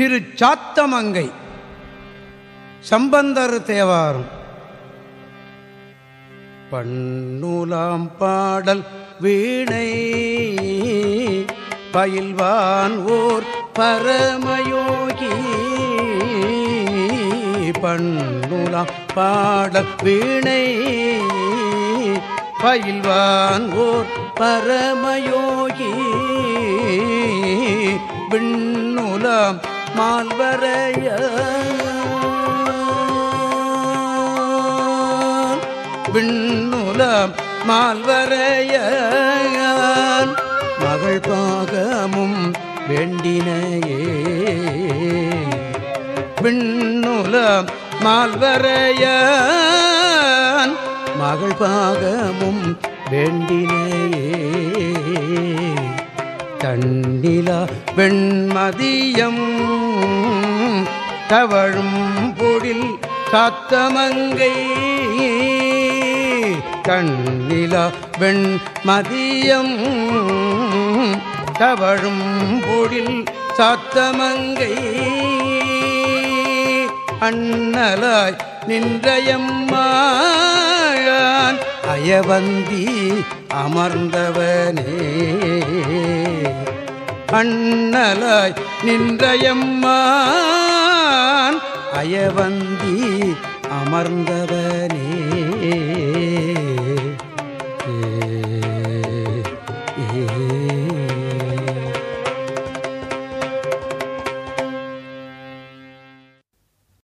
திரு சாத்தமங்கை. சம்பந்தர் தேவாரம். பண்ணுலாம் பாடல் வீணை. பயில்வான் ஓர் பரமயோகி. பண்ணுலாம் பாடல் வீணை. பயில்வான் ஓர் பரமயோகி. விண்ணுலாம் மால்வரைய விண்ணுலாம் மால்வரைய மகள் பாகமும் வெண்டினையே. விண்ணுலாம் மால்வரைய மகள் பாகமும் வேண்டினையே. கண்ணிலா வெண்மதியம் தவழும் பொழில் காத்தமங்கை கண்ணிலா வெண்மதியம் தவழும் பொழில் சாத்தமங்கை. அண்ணலாய் நின்றயம்மா. நயவந்தி அமர்ந்தவனே. அண்ணலாய் நின்றயம்மான் அயவந்தி அமர்ந்தவனே.